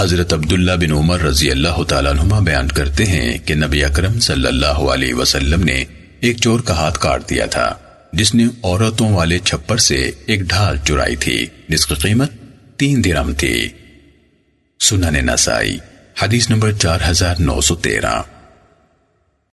حضرت عبداللہ بن عمر رضی اللہ تعالیٰ عنہ بیان کرتے ہیں کہ نبی اکرم صلی اللہ علیہ وسلم نے ایک چور کا ہاتھ کاٹ دیا تھا، جس نے عورتوں والے چھپر سے ایک ڈھال چرائی تھی، جس کی قیمت تین درم تھی۔ سنن نسائی، حدیث نمبر چار ہزار نو سو تیرہ۔